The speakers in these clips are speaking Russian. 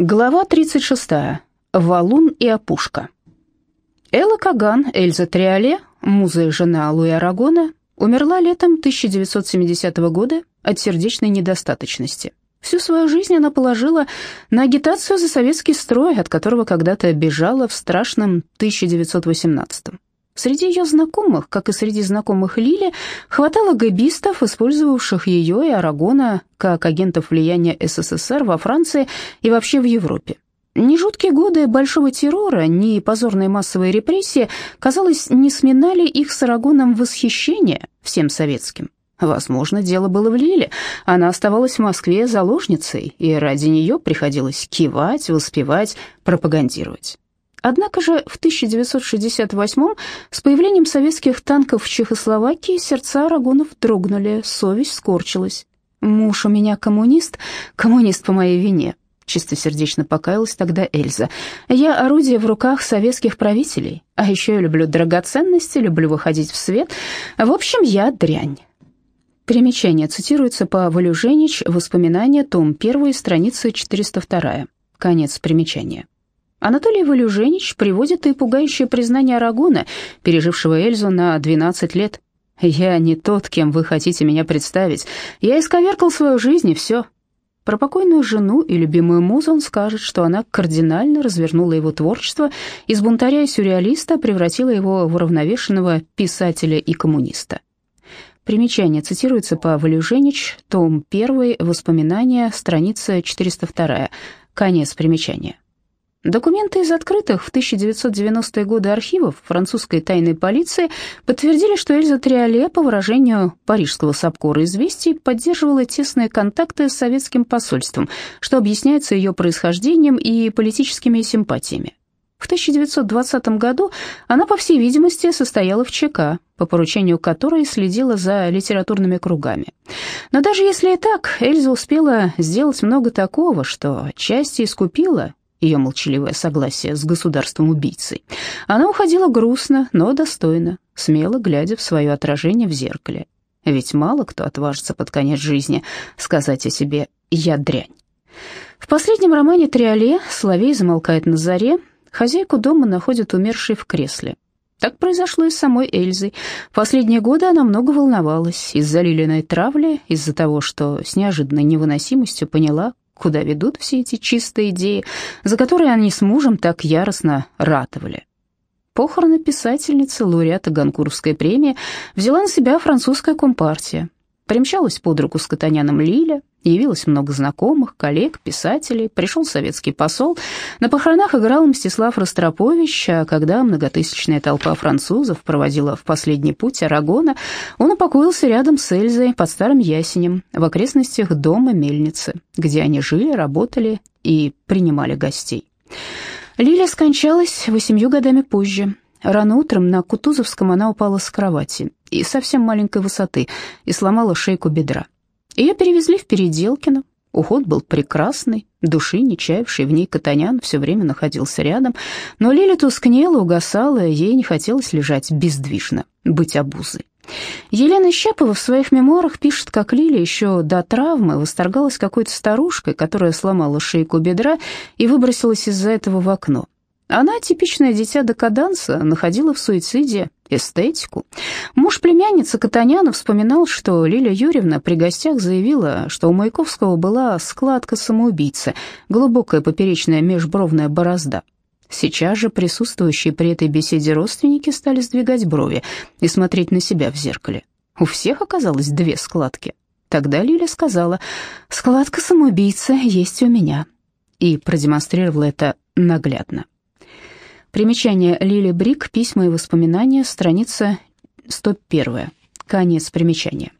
Глава 36. Валун и опушка. Элла Каган, Эльза Триоле, муза и жена Луи Арагона, умерла летом 1970 года от сердечной недостаточности. Всю свою жизнь она положила на агитацию за советский строй, от которого когда-то бежала в страшном 1918 -м. Среди ее знакомых, как и среди знакомых Лили, хватало гэбистов, использовавших ее и Арагона как агентов влияния СССР во Франции и вообще в Европе. Ни жуткие годы большого террора, ни позорные массовые репрессии, казалось, не сминали их с Арагоном восхищение всем советским. Возможно, дело было в Лиле. Она оставалась в Москве заложницей, и ради нее приходилось кивать, воспевать, пропагандировать. Однако же в 1968 с появлением советских танков в Чехословакии сердца Арагонов дрогнули, совесть скорчилась. «Муж у меня коммунист, коммунист по моей вине», чистосердечно покаялась тогда Эльза. «Я орудие в руках советских правителей, а еще я люблю драгоценности, люблю выходить в свет. В общем, я дрянь». Примечание цитируется по Валюженич, воспоминания, том 1, страница 402. Конец примечания. Анатолий Валюженич приводит и пугающее признание Арагона, пережившего Эльзу на 12 лет. «Я не тот, кем вы хотите меня представить. Я исковеркал свою жизнь, и все». Про покойную жену и любимую музу он скажет, что она кардинально развернула его творчество, из бунтаря и сюрреалиста превратила его в уравновешенного писателя и коммуниста. Примечание цитируется по Валюженич, том 1, воспоминания, страница 402, конец примечания. Документы из открытых в 1990-е годы архивов французской тайной полиции подтвердили, что Эльза Триоле, по выражению парижского САПКОРа «Известий», поддерживала тесные контакты с советским посольством, что объясняется ее происхождением и политическими симпатиями. В 1920 году она, по всей видимости, состояла в ЧК, по поручению которой следила за литературными кругами. Но даже если и так, Эльза успела сделать много такого, что отчасти искупила ее молчаливое согласие с государством-убийцей. Она уходила грустно, но достойно, смело глядя в свое отражение в зеркале. Ведь мало кто отважится под конец жизни сказать о себе «я дрянь». В последнем романе Триоле «Соловей замолкает на заре» хозяйку дома находят умершей в кресле. Так произошло и с самой Эльзой. Последние годы она много волновалась из-за лилиной травли, из-за того, что с неожиданной невыносимостью поняла, куда ведут все эти чистые идеи, за которые они с мужем так яростно ратовали. Похороны писательницы, лауреата Ганкуровской премии, взяла на себя французская компартия. Примчалась под руку с Катаняном Лиля, явилось много знакомых, коллег, писателей, пришел советский посол. На похоронах играл Мстислав Ростропович, а когда многотысячная толпа французов проводила в последний путь Арагона, он упокоился рядом с Эльзой под старым ясенем в окрестностях дома Мельницы, где они жили, работали и принимали гостей. Лиля скончалась восемью годами позже. Рано утром на Кутузовском она упала с кровати и совсем маленькой высоты и сломала шейку бедра. Ее перевезли в Переделкино. Уход был прекрасный, души не чаявший в ней Катанян все время находился рядом, но Лиля тускнела, угасала, ей не хотелось лежать бездвижно, быть обузой. Елена Щепова в своих мемуарах пишет, как Лиля еще до травмы восторгалась какой-то старушкой, которая сломала шейку бедра и выбросилась из-за этого в окно. Она, типичное дитя декаданса, находила в суициде эстетику. Муж племянницы Катаняна вспоминал, что Лиля Юрьевна при гостях заявила, что у Маяковского была складка самоубийцы, глубокая поперечная межбровная борозда. Сейчас же присутствующие при этой беседе родственники стали сдвигать брови и смотреть на себя в зеркале. У всех оказалось две складки. Тогда Лиля сказала «Складка самоубийцы есть у меня» и продемонстрировала это наглядно. Примечание Лили Брик, письма и воспоминания, страница 101. Конец примечания.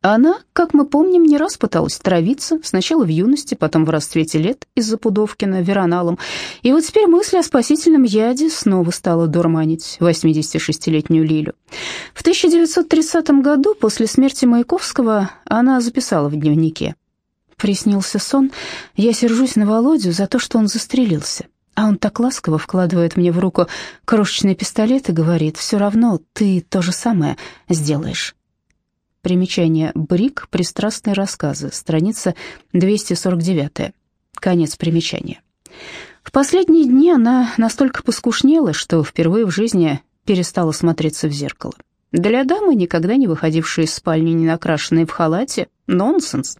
Она, как мы помним, не раз пыталась травиться, сначала в юности, потом в расцвете лет из-за Пудовкина вероналом, и вот теперь мысль о спасительном яде снова стала дурманить 86-летнюю Лилю. В 1930 году, после смерти Маяковского, она записала в дневнике. «Приснился сон, я сержусь на Володю за то, что он застрелился. А он так ласково вкладывает мне в руку крошечный пистолет и говорит, «Все равно ты то же самое сделаешь». Примечание «Брик. Пристрастные рассказы», страница 249. Конец примечания. В последние дни она настолько поскушнела, что впервые в жизни перестала смотреться в зеркало. Для дамы, никогда не выходившей из спальни не накрашенной в халате, нонсенс.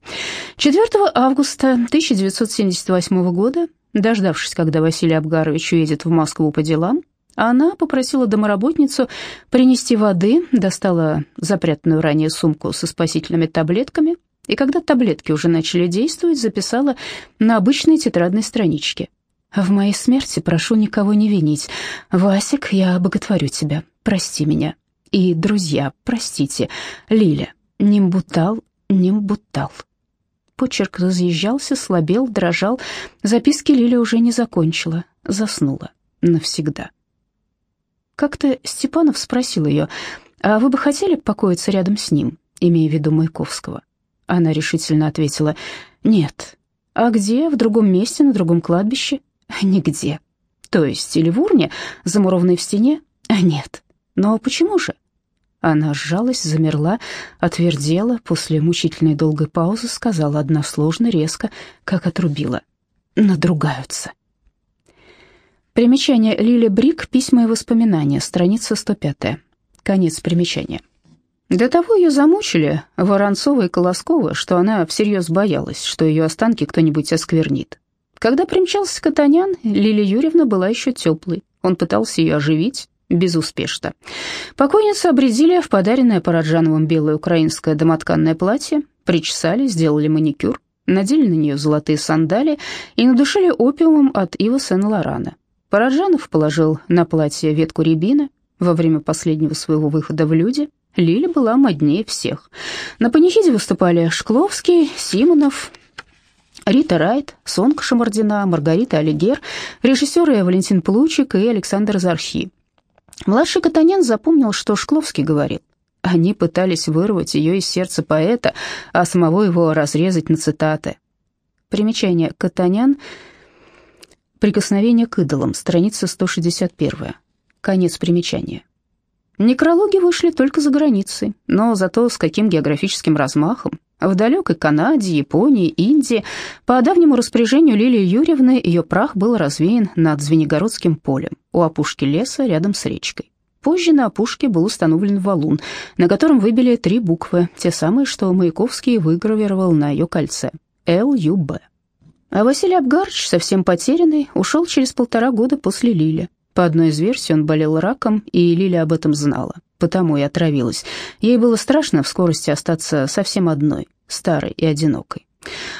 4 августа 1978 года, дождавшись, когда Василий Абгарович уедет в Москву по делам, она попросила домоработницу принести воды, достала запрятанную ранее сумку со спасительными таблетками, и когда таблетки уже начали действовать, записала на обычной тетрадной страничке. «В моей смерти прошу никого не винить. Васик, я боготворю тебя. Прости меня. И, друзья, простите. Лиля. Нимбутал, нимбутал». Почерк разъезжался, слабел, дрожал. Записки Лиля уже не закончила, заснула навсегда. Как-то Степанов спросил ее, «А вы бы хотели покоиться рядом с ним, имея в виду Маяковского?» Она решительно ответила, «Нет». «А где? В другом месте, на другом кладбище?» «Нигде». «То есть или в урне, замурованной в стене?» «Нет». «Но почему же?» Она сжалась, замерла, отвердела, после мучительной долгой паузы сказала односложно, резко, как отрубила. «Надругаются». Примечание Лили Брик, письма и воспоминания, страница 105. Конец примечания. До того ее замучили, Воронцова и Колоскова, что она всерьез боялась, что ее останки кто-нибудь осквернит. Когда примчался Катанян, Лилия Юрьевна была еще теплой. Он пытался ее оживить, безуспешно. Покойницу обредили в подаренное Параджановым белое украинское домотканное платье, причесали, сделали маникюр, надели на нее золотые сандали и надушили опиумом от Ива Сен-Лорана. Параджанов положил на платье ветку рябины. Во время последнего своего выхода в люди Лиля была моднее всех. На панихиде выступали Шкловский, Симонов, Рита Райт, Сонка Шамардина, Маргарита Алигер, режиссеры Валентин Плучик и Александр Зархи. Младший Катанян запомнил, что Шкловский говорил. Они пытались вырвать ее из сердца поэта, а самого его разрезать на цитаты. Примечание Катанян — Прикосновение к идолам, страница 161. Конец примечания. Некрологи вышли только за границей, но зато с каким географическим размахом. В далекой Канаде, Японии, Индии по давнему распоряжению Лилии Юрьевны ее прах был развеян над Звенигородским полем у опушки леса рядом с речкой. Позже на опушке был установлен валун, на котором выбили три буквы, те самые, что Маяковский выгравировал на ее кольце – ЛЮБ. А Василий Абгарович, совсем потерянный, ушел через полтора года после Лили. По одной из версий он болел раком, и Лиля об этом знала, потому и отравилась. Ей было страшно в скорости остаться совсем одной, старой и одинокой.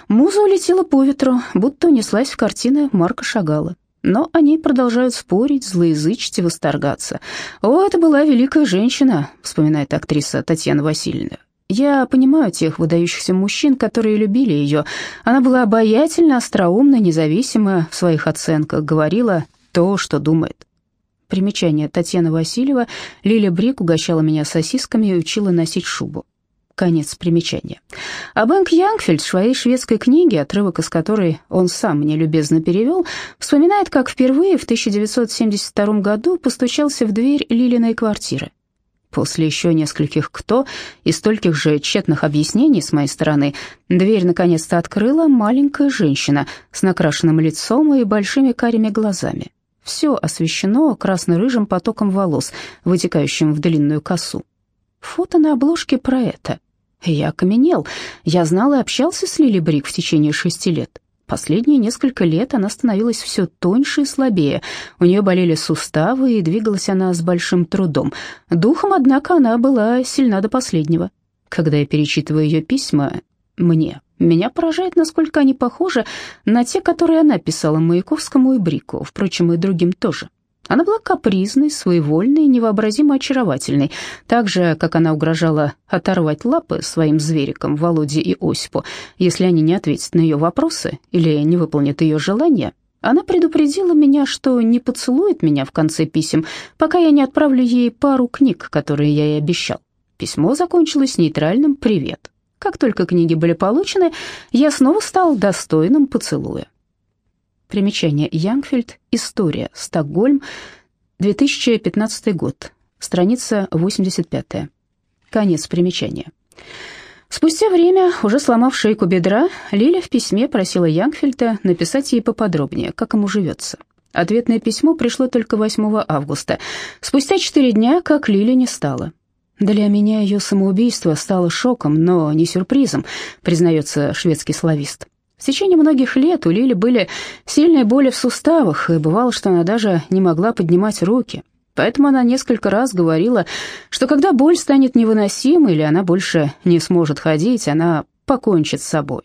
Муза улетела по ветру, будто унеслась в картины Марка Шагала. Но они продолжают спорить, злоязычить и восторгаться. «О, это была великая женщина», — вспоминает актриса Татьяна Васильевна. Я понимаю тех выдающихся мужчин, которые любили ее. Она была обаятельна, остроумна, независима в своих оценках, говорила то, что думает. Примечание. Татьяна Васильева. Лиля Брик угощала меня сосисками и учила носить шубу. Конец примечания. А Бэнк Янгфельд в своей шведской книге, отрывок из которой он сам мне любезно перевел, вспоминает, как впервые в 1972 году постучался в дверь Лилиной квартиры. После еще нескольких «кто» и стольких же тщетных объяснений с моей стороны, дверь наконец-то открыла маленькая женщина с накрашенным лицом и большими карими глазами. Все освещено красно-рыжим потоком волос, вытекающим в длинную косу. Фото на обложке про это. Я окаменел. Я знал и общался с Лили Брик в течение шести лет. Последние несколько лет она становилась все тоньше и слабее. У нее болели суставы, и двигалась она с большим трудом. Духом, однако, она была сильна до последнего. Когда я перечитываю ее письма, мне, меня поражает, насколько они похожи на те, которые она писала Маяковскому и Брику, впрочем, и другим тоже. Она была капризной, своевольной, невообразимо очаровательной, так же, как она угрожала оторвать лапы своим зверикам Володе и Осипу, если они не ответят на ее вопросы или не выполнят ее желания. Она предупредила меня, что не поцелует меня в конце писем, пока я не отправлю ей пару книг, которые я ей обещал. Письмо закончилось нейтральным «привет». Как только книги были получены, я снова стал достойным поцелуя. Примечание. Янгфельд. История. Стокгольм. 2015 год. Страница 85. Конец примечания. Спустя время, уже сломав шейку бедра, Лиля в письме просила Янгфельда написать ей поподробнее, как ему живется. Ответное письмо пришло только 8 августа, спустя четыре дня, как Лили не стало. Для меня ее самоубийство стало шоком, но не сюрпризом, признается шведский славист. В течение многих лет у Лили были сильные боли в суставах, и бывало, что она даже не могла поднимать руки. Поэтому она несколько раз говорила, что когда боль станет невыносимой или она больше не сможет ходить, она покончит с собой.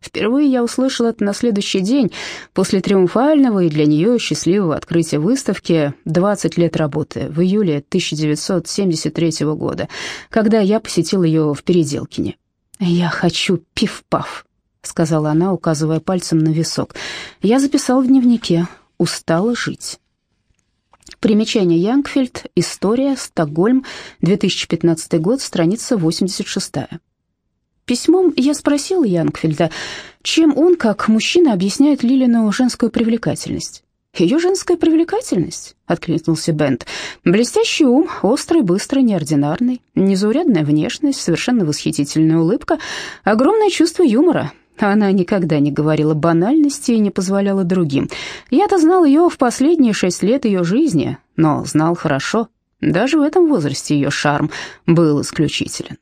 Впервые я услышал это на следующий день после триумфального и для нее счастливого открытия выставки «20 лет работы» в июле 1973 года, когда я посетил ее в Переделкине. «Я хочу пиф-паф», — сказала она, указывая пальцем на висок. Я записал в дневнике «Устала жить». Примечание Янгфельд. История. Стокгольм. 2015 год. Страница 86. Письмом я спросил Янгфельда, чем он, как мужчина, объясняет Лилину женскую привлекательность. «Ее женская привлекательность», — откликнулся Бент. «Блестящий ум, острый, быстрый, неординарный, незаурядная внешность, совершенно восхитительная улыбка, огромное чувство юмора, она никогда не говорила банальности и не позволяла другим. Я-то знал ее в последние шесть лет ее жизни, но знал хорошо. Даже в этом возрасте ее шарм был исключителен.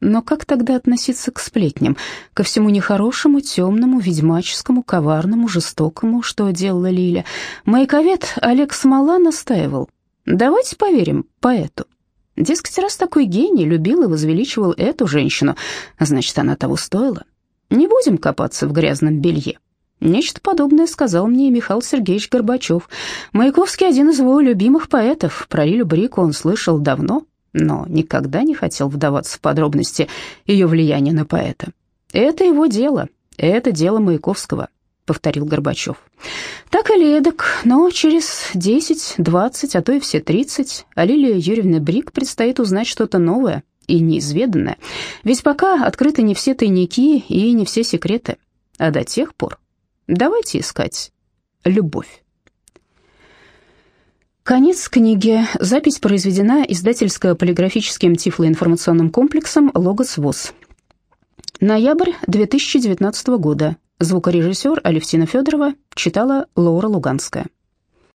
Но как тогда относиться к сплетням, ко всему нехорошему, темному, ведьмаческому, коварному, жестокому, что делала Лиля? Маяковед Олег Смола настаивал. Давайте поверим поэту. Дескать, раз такой гений любил и возвеличивал эту женщину, значит, она того стоила. Не будем копаться в грязном белье. Нечто подобное сказал мне Михаил Сергеевич Горбачев. Маяковский один из его любимых поэтов. Про Лилю Брику он слышал давно, но никогда не хотел вдаваться в подробности ее влияния на поэта. «Это его дело, это дело Маяковского», — повторил Горбачев. Так или эдак, но через 10, 20, а то и все 30 о Лилии Юрьевне Брик предстоит узнать что-то новое, и неизведанное. Ведь пока открыты не все тайники и не все секреты. А до тех пор давайте искать любовь. Конец книги. Запись произведена издательско-полиграфическим тифлоинформационным комплексом «Логос ВОЗ». Ноябрь 2019 года. Звукорежиссер Алевтина Федорова читала Лаура Луганская.